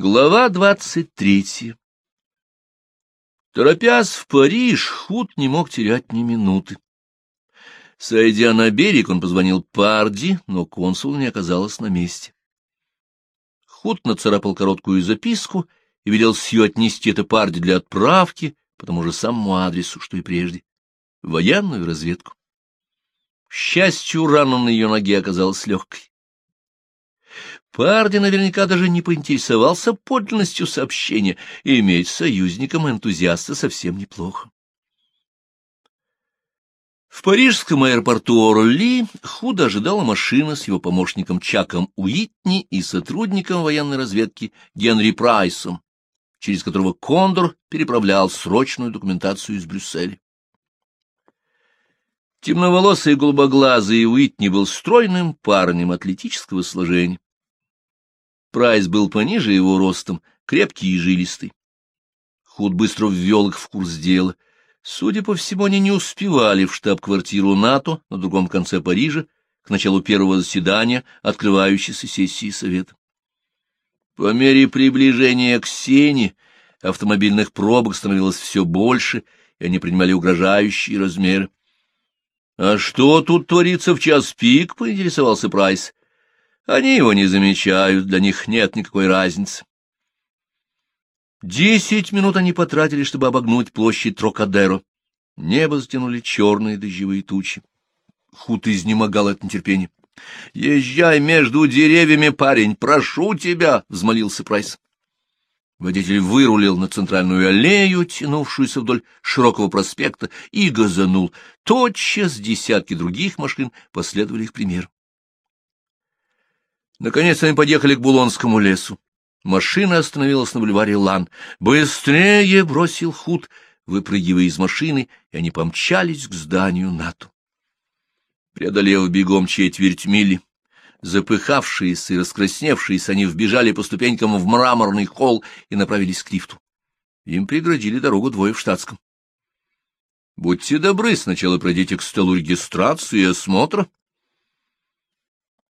Глава двадцать третья Торопясь в Париж, Худ не мог терять ни минуты. Сойдя на берег, он позвонил Парди, но консул не оказалось на месте. Худ нацарапал короткую записку и велел Сью отнести это Парди для отправки по тому же самому адресу, что и прежде, военную разведку. К счастью, рана на ее ноге оказалась легкой. Парди наверняка даже не поинтересовался подлинностью сообщения, и иметь союзником энтузиаста совсем неплохо. В парижском аэропорту Орли худо ожидала машина с его помощником Чаком Уитни и сотрудником военной разведки Генри Прайсом, через которого Кондор переправлял срочную документацию из Брюсселя. Темноволосый и голубоглазый Уитни был стройным парнем атлетического сложения. Прайс был пониже его ростом, крепкий и жилистый. Худ быстро ввел их в курс дела. Судя по всему, они не успевали в штаб-квартиру НАТО на другом конце Парижа к началу первого заседания, открывающейся сессии Совета. По мере приближения к Сене автомобильных пробок становилось все больше, и они принимали угрожающие размеры. — А что тут творится в час пик? — поинтересовался Прайс. Они его не замечают, для них нет никакой разницы. Десять минут они потратили, чтобы обогнуть площадь Трокадеро. Небо затянули черные дождевые тучи. Худ изнемогал от нетерпения. — Езжай между деревьями, парень, прошу тебя! — взмолился Прайс. Водитель вырулил на центральную аллею, тянувшуюся вдоль широкого проспекта, и газанул. Тотчас десятки других машин последовали их примеру. Наконец они подъехали к Булонскому лесу. Машина остановилась на бульваре Лан. «Быстрее!» — бросил Худ, выпрыгивая из машины, и они помчались к зданию НАТО. Преодолев бегом четверть мили, запыхавшиеся и раскрасневшиеся, они вбежали по ступенькам в мраморный холл и направились к лифту. Им преградили дорогу двое в штатском. — Будьте добры, сначала пройдите к столу регистрации и осмотра,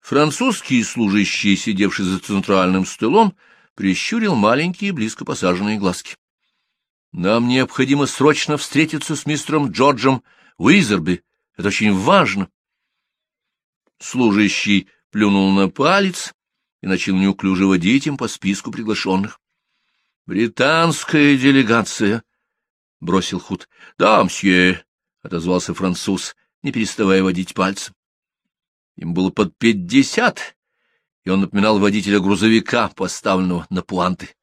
Французский служащий, сидевший за центральным столом, прищурил маленькие, близко посаженные глазки. — Нам необходимо срочно встретиться с мистером Джорджем Уизерби. Это очень важно. Служащий плюнул на палец и начал неуклюже водить им по списку приглашенных. — Британская делегация, — бросил Худ. — Да, мсье, — отозвался француз, не переставая водить пальцем. Им было под пятьдесят, и он напоминал водителя грузовика, поставленного на пуанты.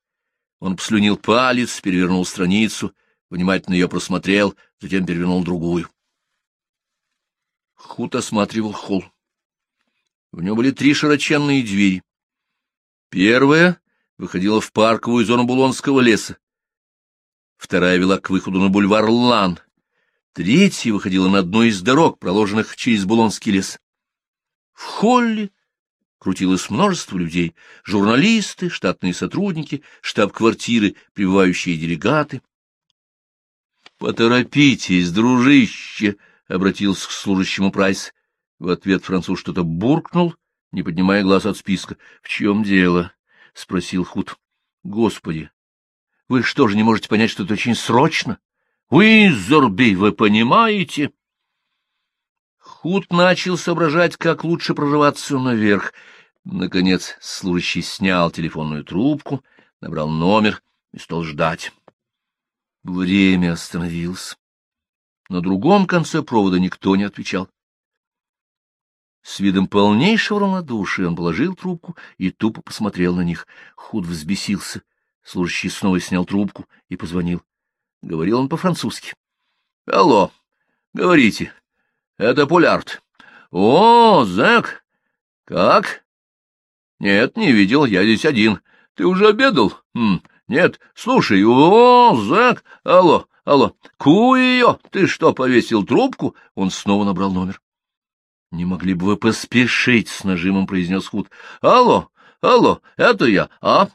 Он послюнил палец, перевернул страницу, внимательно ее просмотрел, затем перевернул другую. Худ осматривал холл. В нем были три широченные двери. Первая выходила в парковую зону Булонского леса. Вторая вела к выходу на бульвар Лан. Третья выходила на одну из дорог, проложенных через Булонский лес. В холле крутилось множество людей — журналисты, штатные сотрудники, штаб-квартиры, прибывающие делегаты. — Поторопитесь, дружище! — обратился к служащему Прайс. В ответ француз что-то буркнул, не поднимая глаз от списка. — В чем дело? — спросил Худ. — Господи! Вы что же не можете понять, что это очень срочно? — Уизерби, вы понимаете? — Худ начал соображать, как лучше прорываться наверх. Наконец служащий снял телефонную трубку, набрал номер и стал ждать. Время остановилось. На другом конце провода никто не отвечал. С видом полнейшего равнодушия он положил трубку и тупо посмотрел на них. Худ взбесился. Служащий снова снял трубку и позвонил. Говорил он по-французски. — Алло, говорите. Это Пулярд. О, Зэк! Как? Нет, не видел, я здесь один. Ты уже обедал? Хм, нет, слушай, о, Зэк! Алло, алло, ку ее! Ты что, повесил трубку? Он снова набрал номер. Не могли бы вы поспешить, с нажимом произнес Худ. Алло, алло, это я, а?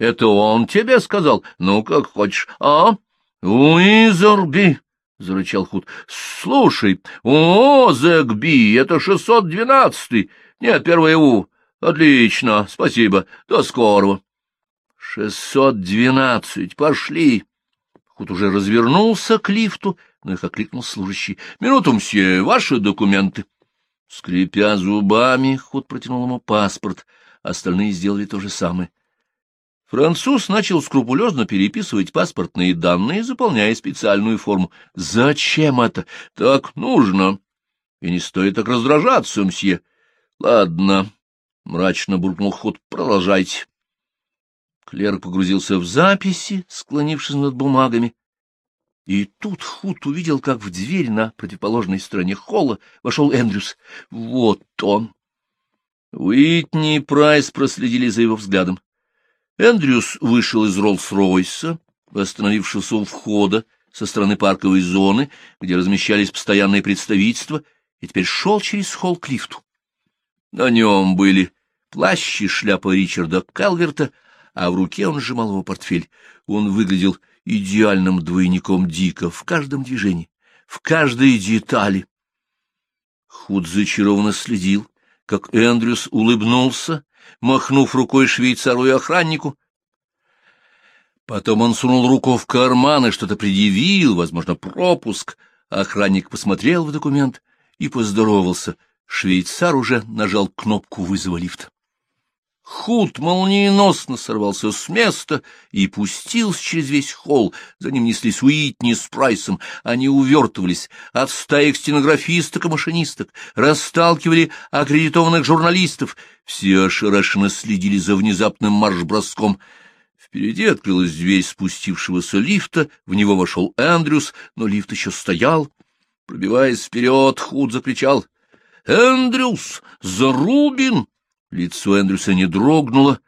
Это он тебе сказал? Ну, как хочешь, а? Уизерби! — зарычал Худ. — Слушай, о, Зэгби, это шестьсот двенадцатый. Нет, первое У. Отлично, спасибо. До скорого. — Шестьсот двенадцать, пошли! Худ уже развернулся к лифту, но их окликнул служащий. — Минуту, мсье, ваши документы. Скрипя зубами, Худ протянул ему паспорт, остальные сделали то же самое. Француз начал скрупулезно переписывать паспортные данные, заполняя специальную форму. — Зачем это? Так нужно. И не стоит так раздражаться, мсье. — Ладно, — мрачно буркнул Худ, — продолжайте. Клерк погрузился в записи, склонившись над бумагами. И тут Худ увидел, как в дверь на противоположной стороне холла вошел Эндрюс. Вот он! Уитни и Прайс проследили за его взглядом. Эндрюс вышел из Роллс-Ройса, остановившегося у входа со стороны парковой зоны, где размещались постоянные представительства, и теперь шел через холл к лифту. На нем были плащ и шляпа Ричарда Калверта, а в руке он сжимал его портфель. Он выглядел идеальным двойником Дика в каждом движении, в каждой детали. Худ зачарованно следил, как Эндрюс улыбнулся махнув рукой швейцару и охраннику. Потом он сунул руку в карман и что-то предъявил, возможно, пропуск. Охранник посмотрел в документ и поздоровался. Швейцар уже нажал кнопку вызова лифта. Худ молниеносно сорвался с места и пустился через весь холл. За ним неслись Уитни с Прайсом. Они увертывались от стаек стенографисток и машинисток, расталкивали аккредитованных журналистов. Все ошарашенно следили за внезапным марш-броском. Впереди открылась дверь спустившегося лифта, в него вошел Эндрюс, но лифт еще стоял. Пробиваясь вперед, Худ закричал «Эндрюс! Зарубин!» Лицо Эндрюса не дрогнуло,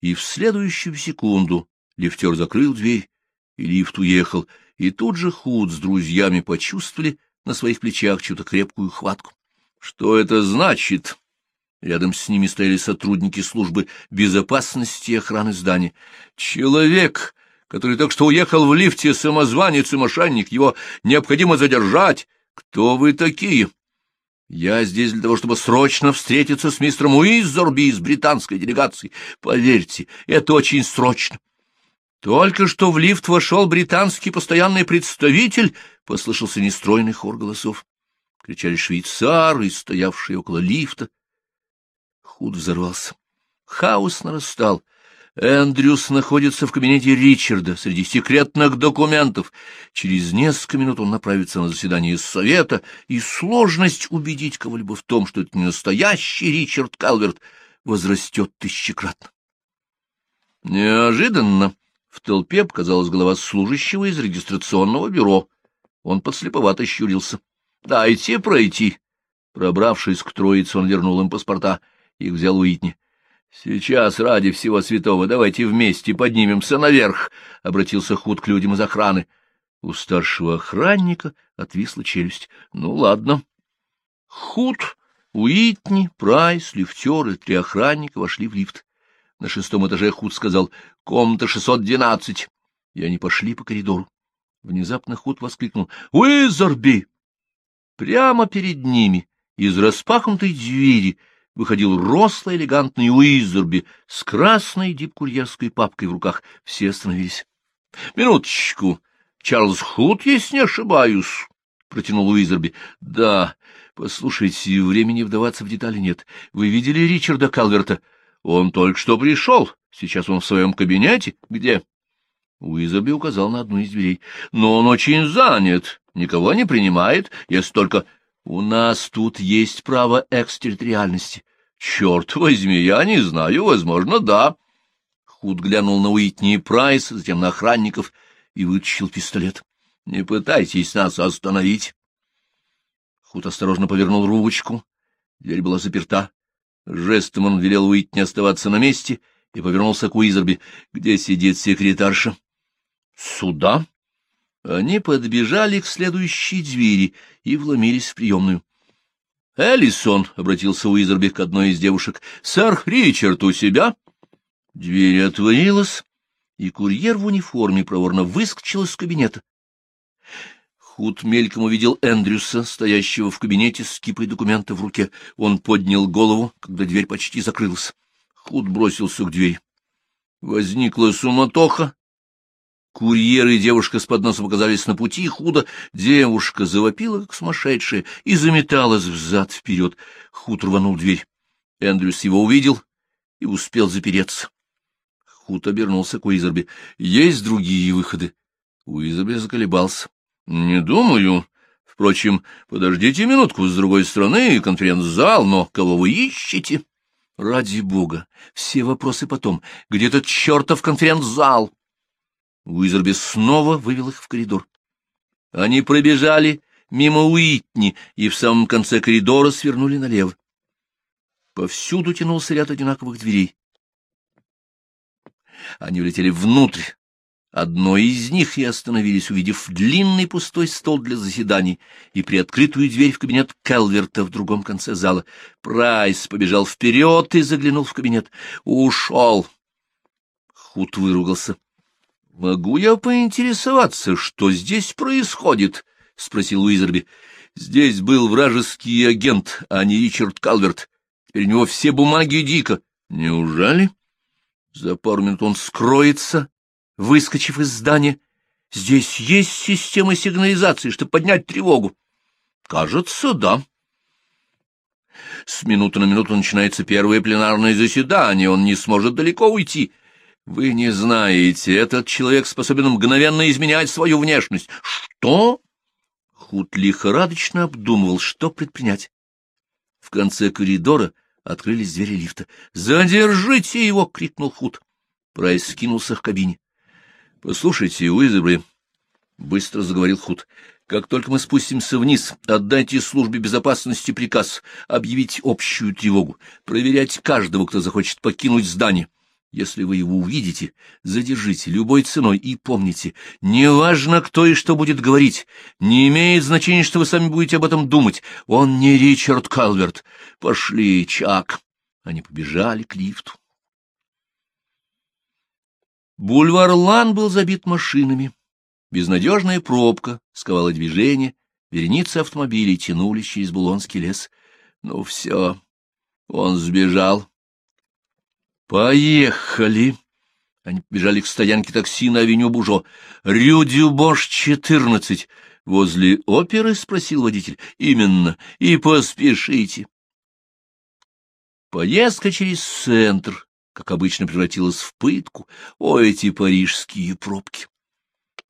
и в следующую секунду лифтер закрыл дверь, и лифт уехал, и тут же Худ с друзьями почувствовали на своих плечах чью-то крепкую хватку. Что это значит? Рядом с ними стояли сотрудники службы безопасности и охраны здания. Человек, который только что уехал в лифте, самозванец и мошенник, его необходимо задержать. Кто вы такие? Я здесь для того, чтобы срочно встретиться с мистером Уиззорби из британской делегации. Поверьте, это очень срочно. Только что в лифт вошел британский постоянный представитель, — послышался нестройный хор голосов. Кричали швейцары, стоявшие около лифта. Худ взорвался. Хаос нарастал. Эндрюс находится в кабинете Ричарда среди секретных документов. Через несколько минут он направится на заседание совета, и сложность убедить кого-либо в том, что это не настоящий Ричард Калверт, возрастет тысячекратно. Неожиданно в толпе показалась голова служащего из регистрационного бюро. Он подслеповато щурился. — Дайте пройти. Пробравшись к троице, он вернул им паспорта. Их взял Уитни. Сейчас, ради всего святого, давайте вместе поднимемся наверх, — обратился Худ к людям из охраны. У старшего охранника отвисла челюсть. Ну, ладно. Худ, Уитни, Прайс, лифтер и три охранника вошли в лифт. На шестом этаже Худ сказал «Комната 612». И они пошли по коридору. Внезапно Худ воскликнул «Уизерби!» Прямо перед ними, из распахнутой двери, — выходил рослый элегантный Уизерби с красной дипкурьерской папкой в руках. Все остановились. — Минуточку. Чарльз Худ, если не ошибаюсь, — протянул Уизерби. — Да. Послушайте, времени вдаваться в детали нет. Вы видели Ричарда Калверта? Он только что пришел. Сейчас он в своем кабинете. Где? Уизерби указал на одну из дверей. — Но он очень занят. Никого не принимает, если только... У нас тут есть право экстерриториальности. Черт возьми, я не знаю, возможно, да. Худ глянул на Уитни и Прайс, затем на охранников и вытащил пистолет. Не пытайтесь нас остановить. Худ осторожно повернул ручку. Дверь была заперта. Жестом он велел Уитни оставаться на месте и повернулся к Уизерби. Где сидит секретарша? — Сюда. Они подбежали к следующей двери и вломились в приемную. — Эллисон, — обратился Уизерби к одной из девушек, — сэр Ричард у себя? Дверь отворилась, и курьер в униформе проворно выскочил из кабинета. Худ мельком увидел Эндрюса, стоящего в кабинете с кипой документов в руке. Он поднял голову, когда дверь почти закрылась. Худ бросился к двери. Возникла суматоха. Курьер и девушка с подносом оказались на пути худо. Девушка завопила, как сумасшедшая, и заметалась взад-вперед. Худ рванул дверь. Эндрюс его увидел и успел запереться. Худ обернулся к Уизерби. — Есть другие выходы? Уизерби заколебался. — Не думаю. Впрочем, подождите минутку, с другой стороны конференц-зал, но кого вы ищете? — Ради бога, все вопросы потом. Где тот чертов конференц-зал? Уизерби снова вывел их в коридор. Они пробежали мимо Уитни и в самом конце коридора свернули налево. Повсюду тянулся ряд одинаковых дверей. Они влетели внутрь. Одной из них и остановились, увидев длинный пустой стол для заседаний и приоткрытую дверь в кабинет Келверта в другом конце зала. Прайс побежал вперед и заглянул в кабинет. Ушел. Худ выругался. — Могу я поинтересоваться, что здесь происходит? — спросил Уизерби. — Здесь был вражеский агент, а не Ричард Калверт. Теперь у него все бумаги Дика. — Неужели? — за пару минут он скроется, выскочив из здания. Здесь есть система сигнализации, чтобы поднять тревогу. Кажется, да. С минуты на минуту начинается первое пленарное заседание, он не сможет далеко уйти. Вы не знаете, этот человек способен мгновенно изменять свою внешность. Что? Худ лихорадочно обдумывал, что предпринять. В конце коридора Открылись двери лифта. «Задержите его!» — крикнул Худ. Прайс скинулся к кабине. «Послушайте, Уизербри», — быстро заговорил Худ, — «как только мы спустимся вниз, отдайте службе безопасности приказ объявить общую тревогу, проверять каждого, кто захочет покинуть здание. Если вы его увидите, задержите любой ценой и помните, неважно, кто и что будет говорить, не имеет значения, что вы сами будете об этом думать. Он не Ричард Калверт. Пошли, Чак. Они побежали к лифту. Бульвар Лан был забит машинами. Безнадежная пробка сковала движение, вереницы автомобилей тянулись через Булонский лес. Ну все, он сбежал. «Поехали!» Они побежали к стоянке такси на авеню Бужо. «Рю-Дюбош, 14. Возле оперы?» — спросил водитель. «Именно. И поспешите». Поездка через центр, как обычно, превратилась в пытку. О, эти парижские пробки!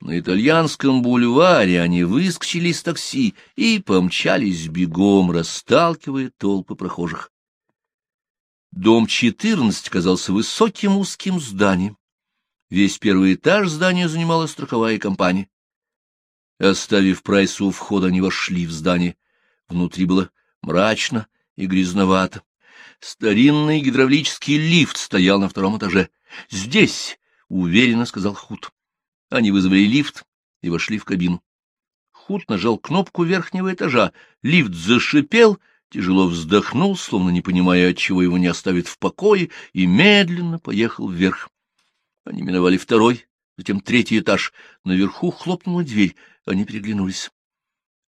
На итальянском бульваре они выскочили из такси и помчались бегом, расталкивая толпы прохожих. Дом 14 казался высоким узким зданием. Весь первый этаж здания занимала страховая компания. Оставив Прайсу у входа, они вошли в здание. Внутри было мрачно и грязновато. Старинный гидравлический лифт стоял на втором этаже. «Здесь!» — уверенно сказал Худ. Они вызвали лифт и вошли в кабину. Худ нажал кнопку верхнего этажа. Лифт зашипел — тяжело вздохнул, словно не понимая, отчего его не оставит в покое, и медленно поехал вверх. Они миновали второй, затем третий этаж. Наверху хлопнула дверь, они переглянулись.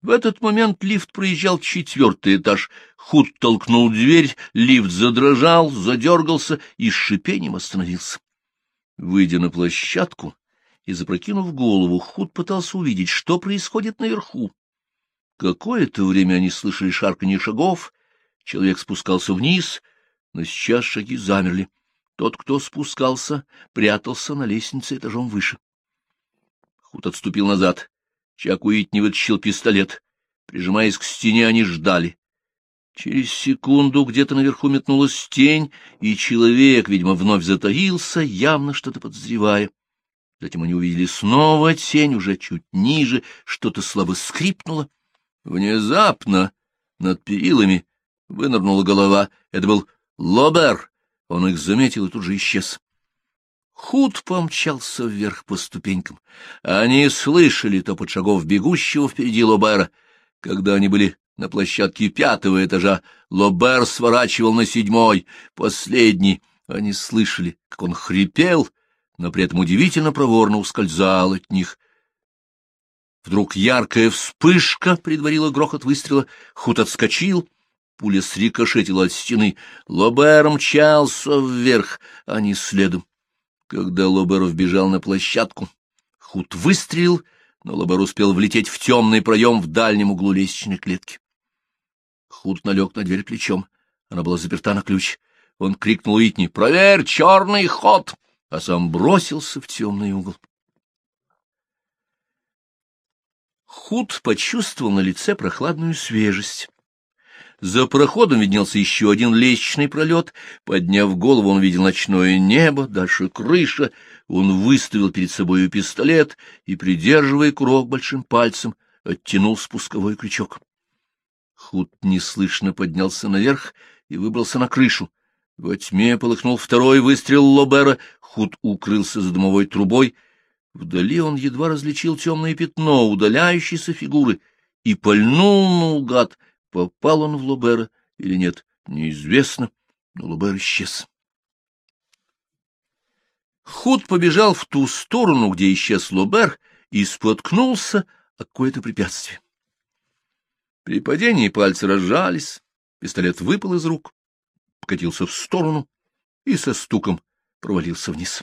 В этот момент лифт проезжал четвертый этаж. Худ толкнул дверь, лифт задрожал, задергался и с шипением остановился. Выйдя на площадку и запрокинув голову, Худ пытался увидеть, что происходит наверху. Какое-то время они слышали шарканье шагов, человек спускался вниз, но сейчас шаги замерли. Тот, кто спускался, прятался на лестнице этажом выше. Худ отступил назад. Чак Уитни вытащил пистолет. Прижимаясь к стене, они ждали. Через секунду где-то наверху метнулась тень, и человек, видимо, вновь затаился, явно что-то подозревая. Затем они увидели снова тень, уже чуть ниже, что-то слабо скрипнуло. Внезапно над перилами вынырнула голова. Это был Лобер. Он их заметил и тут же исчез. Худ помчался вверх по ступенькам. Они слышали топот шагов бегущего впереди Лобера. Когда они были на площадке пятого этажа, Лобер сворачивал на седьмой, последний. Они слышали, как он хрипел, но при этом удивительно проворно ускользал от них. Вдруг яркая вспышка предварила грохот выстрела, Худ отскочил, пуля срикошетила от стены, Лобер мчался вверх, а не следом. Когда Лобер вбежал на площадку, Худ выстрелил, но Лобер успел влететь в темный проем в дальнем углу лестничной клетки. Худ налег на дверь плечом. Она была заперта на ключ. Он крикнул Уитни «Проверь, черный ход!» а сам бросился в темный угол. Худ почувствовал на лице прохладную свежесть. За проходом виднелся еще один лестничный пролет. Подняв голову, он видел ночное небо, дальше крыша. Он выставил перед собой пистолет и, придерживая курок большим пальцем, оттянул спусковой крючок. Худ неслышно поднялся наверх и выбрался на крышу. Во тьме полыхнул второй выстрел Лобера. Худ укрылся за дымовой трубой. Вдали он едва различил темное пятно удаляющейся фигуры и пальнул наугад — Попал он в Лобера или нет, неизвестно, но Лобер исчез. Худ побежал в ту сторону, где исчез Лобер, и споткнулся о какое-то препятствие. При падении пальцы разжались, пистолет выпал из рук, покатился в сторону и со стуком провалился вниз.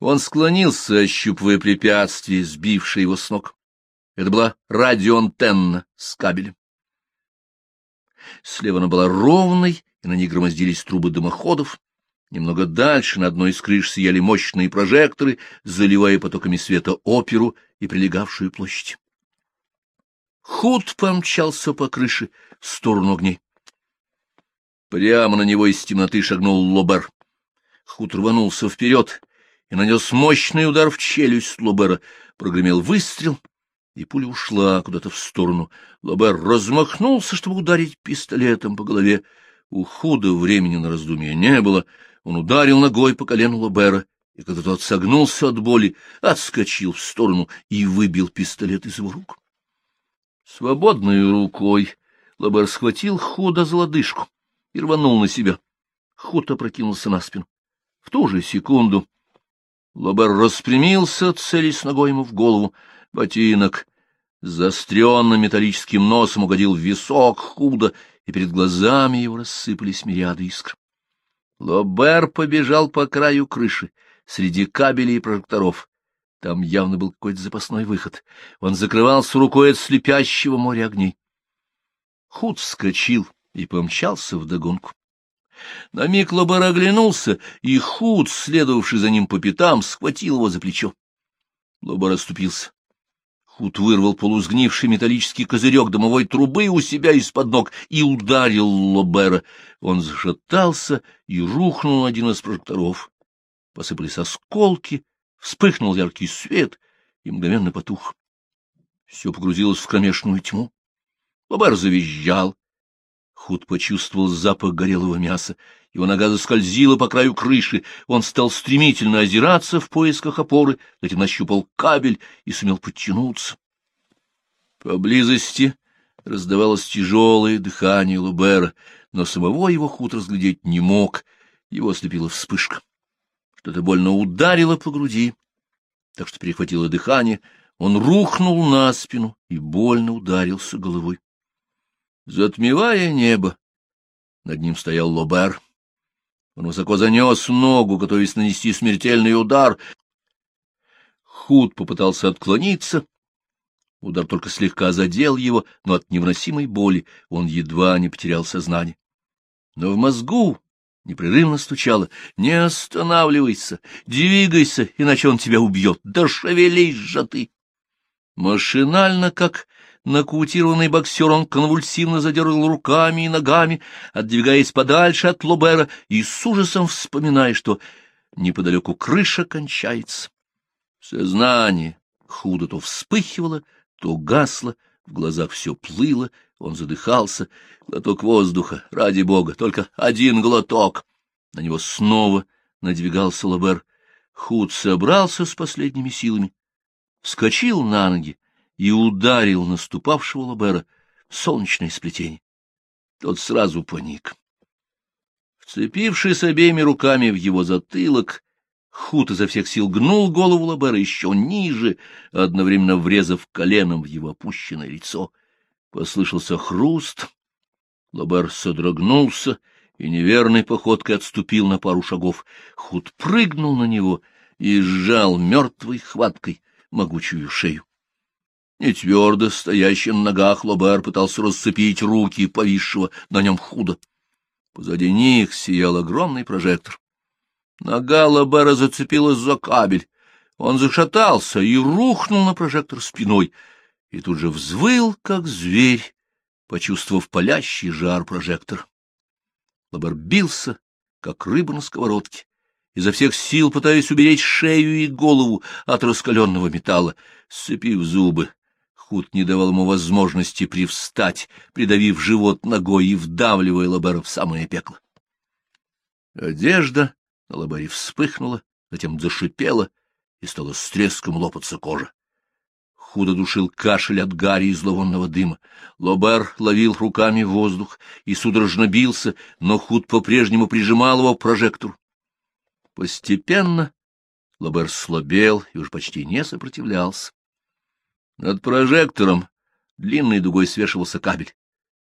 Он склонился, ощупывая препятствие, сбившее его с ног. Это была радиоантенна с кабелем. Слева она была ровной, и на ней громоздились трубы дымоходов. Немного дальше на одной из крыш сияли мощные прожекторы, заливая потоками света оперу и прилегавшую площадь. Худ помчался по крыше в сторону огней. Прямо на него из темноты шагнул Лобер. Худ рванулся вперед и нанес мощный удар в челюсть Лобера. Прогремел выстрел, и пуля ушла куда-то в сторону. Лобер размахнулся, чтобы ударить пистолетом по голове. У худа времени на раздумье не было. Он ударил ногой по колену Лобера, и когда тот согнулся от боли, отскочил в сторону и выбил пистолет из его рук. Свободной рукой Лобер схватил худа за лодыжку и рванул на себя. Худ опрокинулся на спину. В ту же секунду Лобер распрямился, целясь ногой ему в голову. Ботинок заостренным металлическим носом угодил в висок худо, и перед глазами его рассыпались мириады искр. Лобер побежал по краю крыши, среди кабелей и прожекторов. Там явно был какой-то запасной выход. Он закрывался рукой от слепящего моря огней. Худ вскочил и помчался вдогонку. На миг Лобер оглянулся, и Худ, следовавший за ним по пятам, схватил его за плечо. Лобер оступился. Кут вырвал полузгнивший металлический козырек домовой трубы у себя из-под ног и ударил Лобера. Он зашатался и рухнул один из прожекторов. Посыпались осколки, вспыхнул яркий свет и мгновенно потух. Все погрузилось в кромешную тьму. Лобер завизжал. Худ почувствовал запах горелого мяса. Его нога заскользила по краю крыши, он стал стремительно озираться в поисках опоры, затем нащупал кабель и сумел подтянуться. Поблизости раздавалось тяжелое дыхание Лубера, но самого его худ разглядеть не мог, его ослепила вспышка. Что-то больно ударило по груди, так что перехватило дыхание, он рухнул на спину и больно ударился головой. Затмевая небо, над ним стоял Лобер. Он высоко занес ногу, готовясь нанести смертельный удар. Худ попытался отклониться. Удар только слегка задел его, но от невыносимой боли он едва не потерял сознание. Но в мозгу непрерывно стучало «Не останавливайся, двигайся, иначе он тебя убьет, да шевелись же ты!» Машинально, как Нокаутированный боксер он конвульсивно задергал руками и ногами, отдвигаясь подальше от Лобера и с ужасом вспоминая, что неподалеку крыша кончается. Сознание худо то вспыхивало, то гасло, в глазах все плыло, он задыхался. Глоток воздуха, ради бога, только один глоток. На него снова надвигался Лобер. Худ собрался с последними силами, вскочил на ноги, и ударил наступавшего Лобера солнечное сплетение. Тот сразу паник. Вцепившись обеими руками в его затылок, Хут изо всех сил гнул голову Лобера еще ниже, одновременно врезав коленом в его опущенное лицо. Послышался хруст. Лобер содрогнулся и неверной походкой отступил на пару шагов. Худ прыгнул на него и сжал мертвой хваткой могучую шею. Не твердо стоящий на ногах Лобер пытался расцепить руки повисшего на нем худо. Позади них сиял огромный прожектор. Нога Лобера зацепилась за кабель. Он зашатался и рухнул на прожектор спиной, и тут же взвыл, как зверь, почувствовав палящий жар прожектора. Лобер бился, как рыба на сковородке, изо всех сил пытаясь уберечь шею и голову от раскаленного металла, сцепив зубы. Худ не давал ему возможности привстать, придавив живот ногой и вдавливая Лобера в самое пекло. Одежда на Лобере вспыхнула, затем зашипела и стала с треском лопаться кожа. Худо душил кашель от гари и зловонного дыма. Лобер ловил руками воздух и судорожно бился, но Худ по-прежнему прижимал его к прожектору. Постепенно Лобер слабел и уж почти не сопротивлялся. Над прожектором длинной дугой свешивался кабель.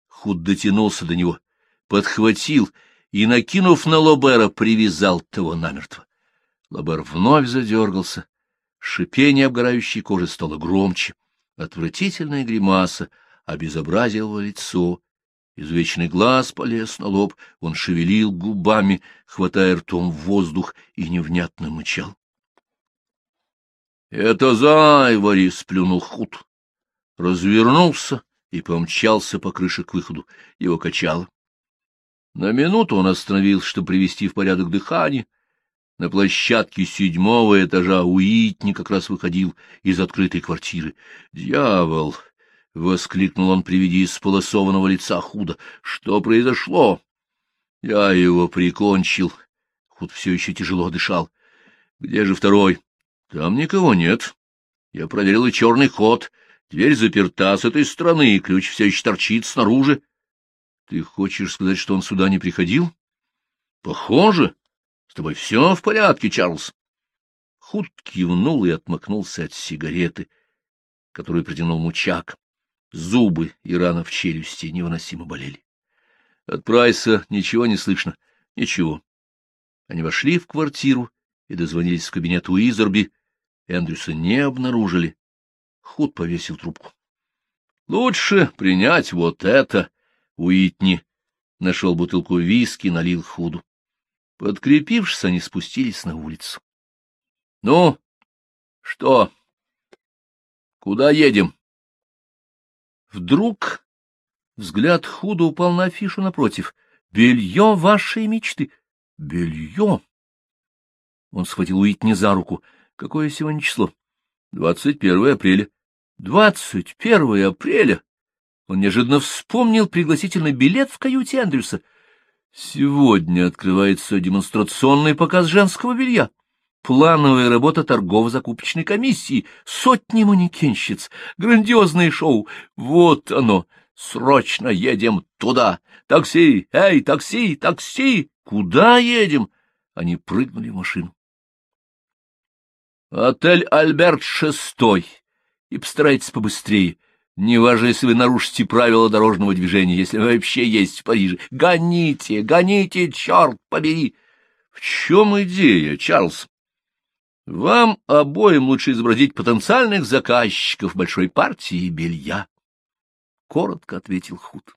Худ дотянулся до него, подхватил и, накинув на Лобера, привязал того намертво. Лобер вновь задергался, Шипение обгорающей кожи стало громче. Отвратительная гримаса обезобразила лицо. Извечный глаз полез на лоб, он шевелил губами, хватая ртом воздух, и невнятно мычал. — Это Зайвари! — сплюнул Худ. Развернулся и помчался по крыше к выходу. Его качало. На минуту он остановился, чтобы привести в порядок дыхание, на площадке седьмого этажа Уитни как раз выходил из открытой квартиры. «Дьявол!» — воскликнул он при виде исполосованного лица Худа. «Что произошло?» «Я его прикончил». Худ все еще тяжело дышал. «Где же второй?» «Там никого нет. Я проверил и черный ход. Дверь заперта с этой стороны, и ключ все еще торчит снаружи». «Ты хочешь сказать, что он сюда не приходил?» «Похоже». С тобой все в порядке, Чарльз? Худ кивнул и отмахнулся от сигареты, которую протянул мучак. Зубы и рана в челюсти невыносимо болели. От Прайса ничего не слышно. Ничего. Они вошли в квартиру и дозвонились в кабинет Уизерби. Эндрюса не обнаружили. Худ повесил трубку. — Лучше принять вот это, — Уитни нашел бутылку виски, налил Худу. Подкрепившись, они спустились на улицу. — Ну, что? Куда едем? Вдруг взгляд худо упал на афишу напротив. «Белье вашей мечты!» «Белье!» Он схватил Уитни за руку. «Какое сегодня число?» «Двадцать первое апреля». «Двадцать первое апреля!» Он неожиданно вспомнил пригласительный билет в каюте Эндрюса — Сегодня открывается демонстрационный показ женского белья. Плановая работа торгово-закупочной комиссии, сотни манекенщиц, грандиозное шоу. Вот оно. Срочно едем туда. Такси! Эй, такси! Такси! Куда едем? Они прыгнули в машину. Отель «Альберт шестой». И постарайтесь побыстрее. Неважно, если вы нарушите правила дорожного движения, если вы вообще есть в Париже. Гоните, гоните, черт побери! В чем идея, Чарльз? Вам обоим лучше изобразить потенциальных заказчиков большой партии белья. Коротко ответил Худ.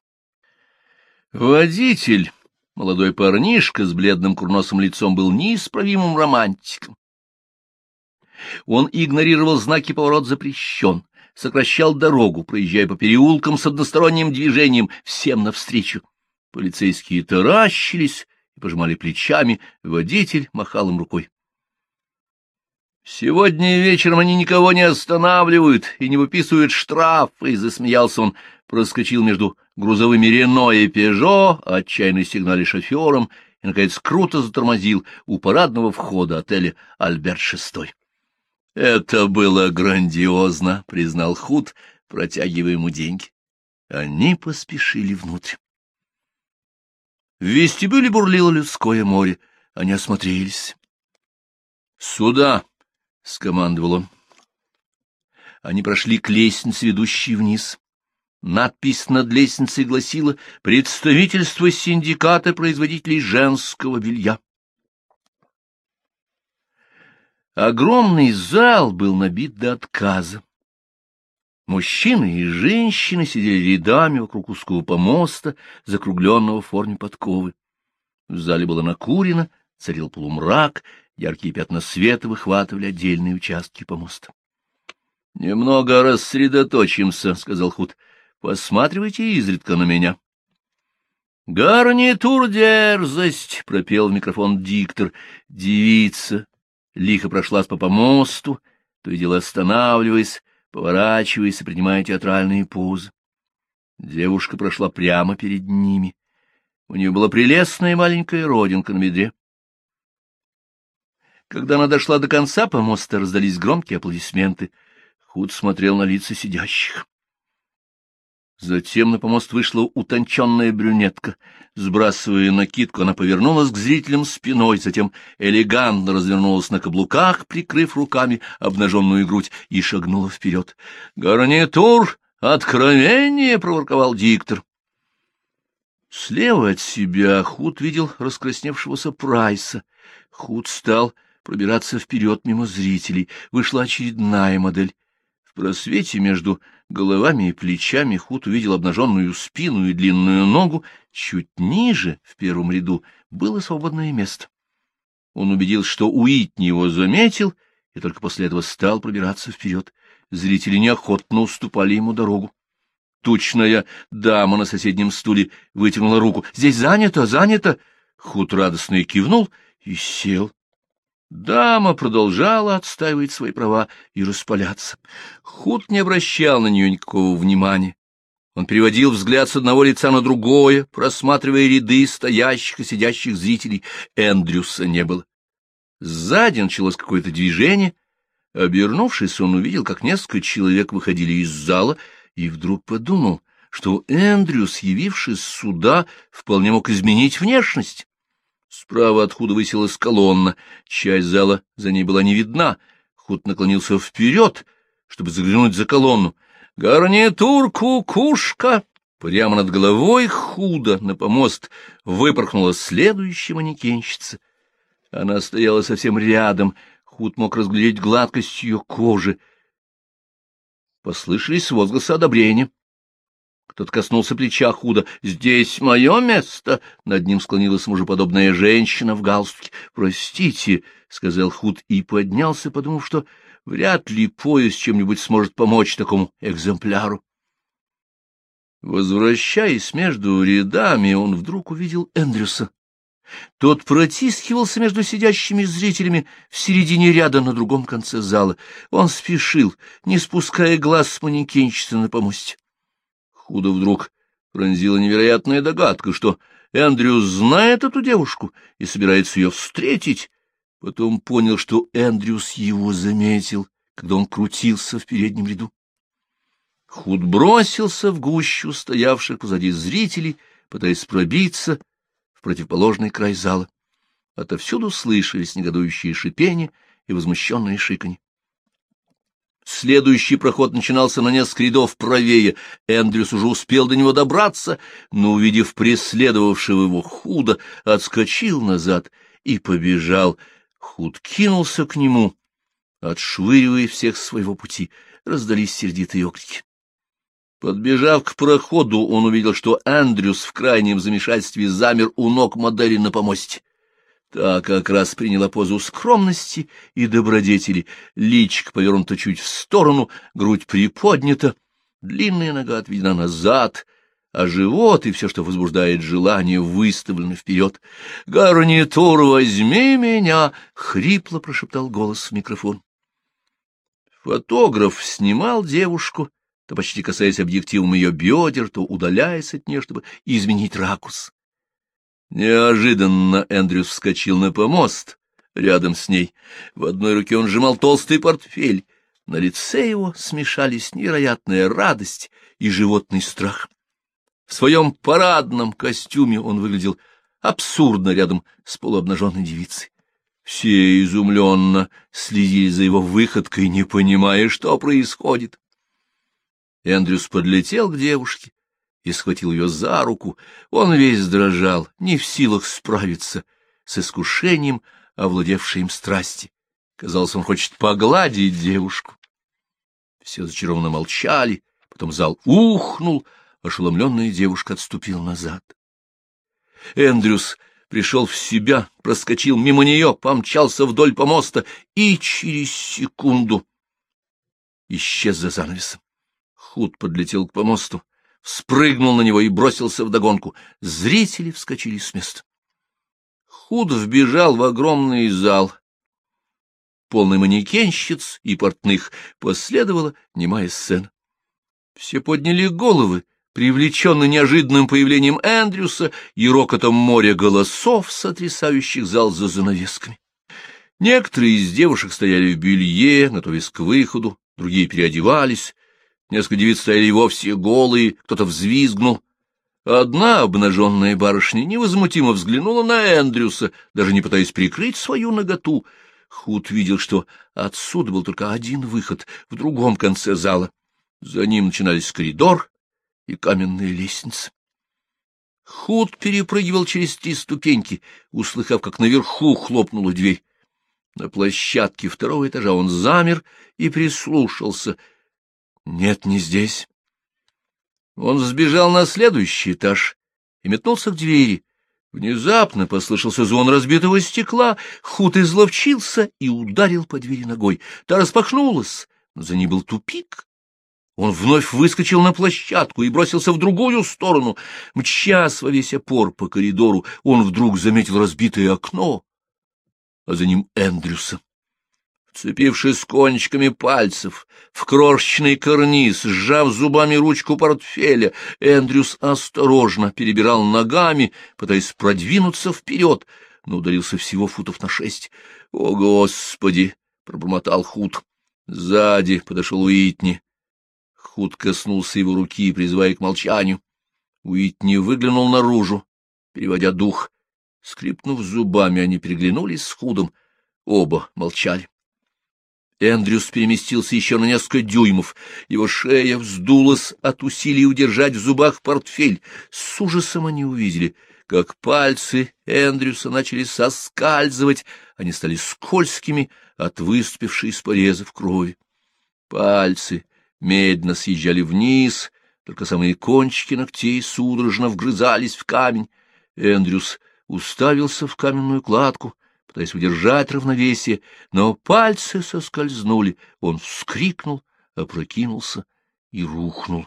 Водитель, молодой парнишка с бледным курносым лицом, был неисправимым романтиком. Он игнорировал знаки «поворот запрещен», сокращал дорогу, проезжая по переулкам с односторонним движением всем навстречу. Полицейские таращились и пожимали плечами, водитель махал им рукой. «Сегодня вечером они никого не останавливают и не выписывают штрафы», — засмеялся он, проскочил между грузовыми Рено и Пежо, отчаянно сигнали шофером и, наконец, круто затормозил у парадного входа отеля «Альберт VI». Это было грандиозно, — признал Худ, протягивая ему деньги. Они поспешили внутрь. В вестибюле бурлило людское море. Они осмотрелись. — Сюда! — скомандовал он. Они прошли к лестнице, ведущей вниз. Надпись над лестницей гласила «Представительство синдиката производителей женского белья». Огромный зал был набит до отказа. Мужчины и женщины сидели рядами вокруг узкого помоста, закругленного в форме подковы. В зале было накурено, царил полумрак, яркие пятна света выхватывали отдельные участки помоста. — Немного рассредоточимся, — сказал Худ. — Посматривайте изредка на меня. — Гарнитур дерзость! — пропел в микрофон диктор. Девица лихо прошлась по помосту, то и дело останавливаясь, поворачиваясь и принимая театральные позы. Девушка прошла прямо перед ними. У нее была прелестная маленькая родинка на бедре. Когда она дошла до конца помоста, раздались громкие аплодисменты. Худ смотрел на лица сидящих. Затем на помост вышла утонченная брюнетка. Сбрасывая накидку, она повернулась к зрителям спиной, затем элегантно развернулась на каблуках, прикрыв руками обнаженную грудь, и шагнула вперед. — Гарнитур! Откровение! — проворковал диктор. Слева от себя Худ видел раскрасневшегося Прайса. Худ стал пробираться вперед мимо зрителей. Вышла очередная модель. В просвете между головами и плечами Худ увидел обнаженную спину и длинную ногу, чуть ниже, в первом ряду, было свободное место. Он убедился, что Уитни его заметил, и только после этого стал пробираться вперед. Зрители неохотно уступали ему дорогу. Тучная дама на соседнем стуле вытянула руку. «Здесь занято, занято!» Худ радостно кивнул и сел. Дама продолжала отстаивать свои права и распаляться. Худ не обращал на нее никакого внимания. Он переводил взгляд с одного лица на другое, просматривая ряды стоящих и сидящих зрителей. Эндрюса не было. Сзади началось какое-то движение. Обернувшись, он увидел, как несколько человек выходили из зала, и вдруг подумал, что Эндрюс, явившись сюда, вполне мог изменить внешность. Справа от Худа высилась колонна, часть зала за ней была не видна. Худ наклонился вперед, чтобы заглянуть за колонну. «Гарнитур кукушка!» Прямо над головой Худа на помост выпорхнула следующая манекенщица. Она стояла совсем рядом, Худ мог разглядеть гладкость ее кожи. Послышались возгласы одобрения. Кто-то коснулся плеча худо. «Здесь мое место!» Над ним склонилась мужеподобная женщина в галстуке. «Простите», — сказал Худ и поднялся, подумав, что вряд ли поезд чем-нибудь сможет помочь такому экземпляру. Возвращаясь между рядами, он вдруг увидел Эндрюса. Тот протискивался между сидящими зрителями в середине ряда на другом конце зала. Он спешил, не спуская глаз с манекенщицы на помосте. Худо вдруг пронзила невероятная догадка, что Эндрю знает эту девушку и собирается ее встретить. Потом понял, что Эндрюс его заметил, когда он крутился в переднем ряду. Худ бросился в гущу стоявших позади зрителей, пытаясь пробиться в противоположный край зала. Отовсюду слышались негодующие шипения и возмущенные шиканье. Следующий проход начинался на несколько рядов правее. Эндрюс уже успел до него добраться, но, увидев преследовавшего его худо, отскочил назад и побежал. Худ кинулся к нему, отшвыривая всех своего пути. Раздались сердитые окрики. Подбежав к проходу, он увидел, что Эндрюс в крайнем замешательстве замер у ног модели на помосте. Та как раз приняла позу скромности и добродетели, личик повернуто чуть в сторону, грудь приподнята, длинная нога отведена назад, а живот и все, что возбуждает желание, выставлено вперед. «Гарнитур, возьми меня!» — хрипло прошептал голос в микрофон. Фотограф снимал девушку, то почти касаясь объективом ее бедер, то удаляясь от нее, чтобы изменить ракурс. Неожиданно Эндрюс вскочил на помост рядом с ней. В одной руке он сжимал толстый портфель. На лице его смешались невероятная радость и животный страх. В своем парадном костюме он выглядел абсурдно рядом с полуобнаженной девицей. Все изумленно следили за его выходкой, не понимая, что происходит. Эндрюс подлетел к девушке и схватил ее за руку. Он весь дрожал, не в силах справиться с искушением, овладевшей им страсти. Казалось, он хочет погладить девушку. Все зачарованно молчали, потом зал ухнул, ошеломленная девушка отступила назад. Эндрюс пришел в себя, проскочил мимо нее, помчался вдоль помоста и через секунду исчез за занавесом. Худ подлетел к помосту, спрыгнул на него и бросился вдогонку. Зрители вскочили с места. Худ вбежал в огромный зал. Полный манекенщиц и портных последовала немая сцена. Все подняли головы, привлеченный неожиданным появлением Эндрюса и рокотом моря голосов, сотрясающих зал за занавесками. Некоторые из девушек стояли в белье, готовясь к выходу, другие переодевались, несколько девиц стояли вовсе голые, кто-то взвизгнул. Одна обнаженная барышня невозмутимо взглянула на Эндрюса, даже не пытаясь прикрыть свою наготу. Худ видел, что отсюда был только один выход, в другом конце зала. За ним начинались коридор, и каменная лестница. Худ перепрыгивал через три ступеньки, услыхав, как наверху хлопнула дверь. На площадке второго этажа он замер и прислушался. Нет, не здесь. Он сбежал на следующий этаж и метнулся к двери. Внезапно послышался звон разбитого стекла, Худ изловчился и ударил по двери ногой. Та распахнулась, но за ней был тупик, он вновь выскочил на площадку и бросился в другую сторону. Мчась во весь опор по коридору, он вдруг заметил разбитое окно, а за ним Эндрюса. Вцепившись кончиками пальцев в крошечный карниз, сжав зубами ручку портфеля, Эндрюс осторожно перебирал ногами, пытаясь продвинуться вперед, но ударился всего футов на шесть. — О, Господи! — пробормотал Худ. Сзади подошел Уитни Худ коснулся его руки, призывая к молчанию. Уитни выглянул наружу, переводя дух. Скрипнув зубами, они переглянулись с Худом. Оба молчали. Эндрюс переместился еще на несколько дюймов. Его шея вздулась от усилий удержать в зубах портфель. С ужасом они увидели, как пальцы Эндрюса начали соскальзывать. Они стали скользкими от выступившей из порезов крови. Пальцы медленно съезжали вниз, только самые кончики ногтей судорожно вгрызались в камень. Эндрюс уставился в каменную кладку, пытаясь удержать равновесие, но пальцы соскользнули, он вскрикнул, опрокинулся и рухнул.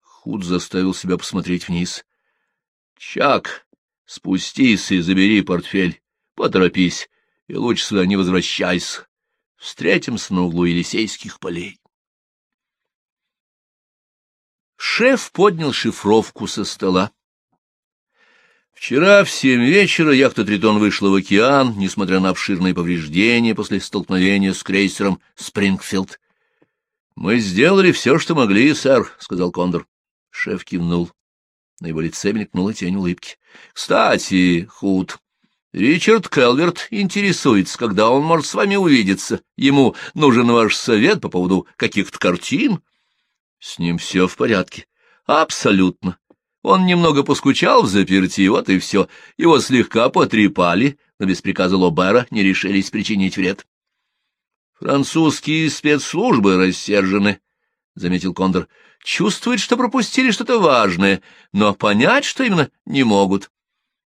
Худ заставил себя посмотреть вниз. — Чак, спустись и забери портфель, поторопись, и лучше сюда не возвращайся. Встретимся на углу Елисейских полей. Шеф поднял шифровку со стола. Вчера в семь вечера яхта «Тритон» вышла в океан, несмотря на обширные повреждения после столкновения с крейсером «Спрингфилд». — Мы сделали все, что могли, сэр, — сказал Кондор. Шеф кивнул. На его лице мелькнула тень улыбки. — Кстати, Худ, Ричард Келверт интересуется, когда он может с вами увидеться. Ему нужен ваш совет по поводу каких-то картин. — с ним все в порядке. Абсолютно. Он немного поскучал в заперти, вот и все. Его слегка потрепали, но без приказа Лобера не решились причинить вред. Французские спецслужбы рассержены, — заметил Кондор. Чувствуют, что пропустили что-то важное, но понять, что именно, не могут.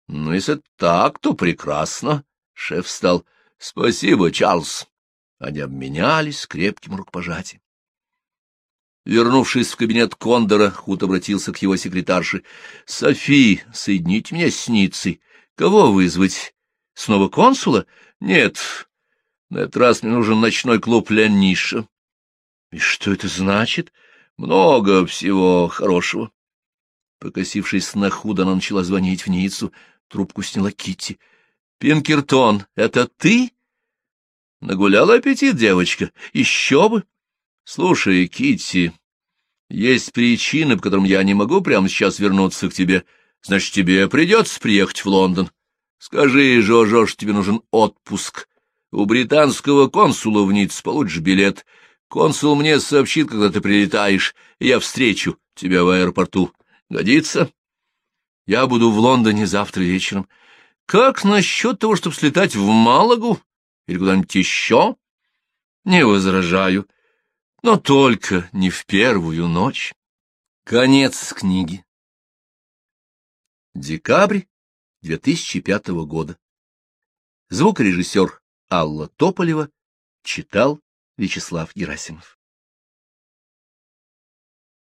Ну, если так, то прекрасно. Шеф встал. Спасибо, Чарльз. Они обменялись крепким рукопожатием. Вернувшись в кабинет Кондора, Хут обратился к его секретарше. — Софи, соедините меня с Ницей. Кого вызвать? Снова консула? — Нет. На этот раз мне нужен ночной клуб Ленниша. — И что это значит? — Много всего хорошего. Покосившись на Худа, она начала звонить в Ницу. Трубку сняла Китти. Пинкертон, это ты? — Нагуляла аппетит, девочка. Еще бы. Слушай, Китти, есть причины, по которым я не могу прямо сейчас вернуться к тебе. Значит, тебе придется приехать в Лондон. Скажи, Жо-Жо, что тебе нужен отпуск. У британского консула в Ницце получишь билет. Консул мне сообщит, когда ты прилетаешь, и я встречу тебя в аэропорту. Годится? Я буду в Лондоне завтра вечером. Как насчет того, чтобы слетать в Малагу или куда-нибудь еще? Не возражаю, но только не в первую ночь. Конец книги. Декабрь 2005 года. Звукорежиссер Алла Тополева читал Вячеслав Герасимов.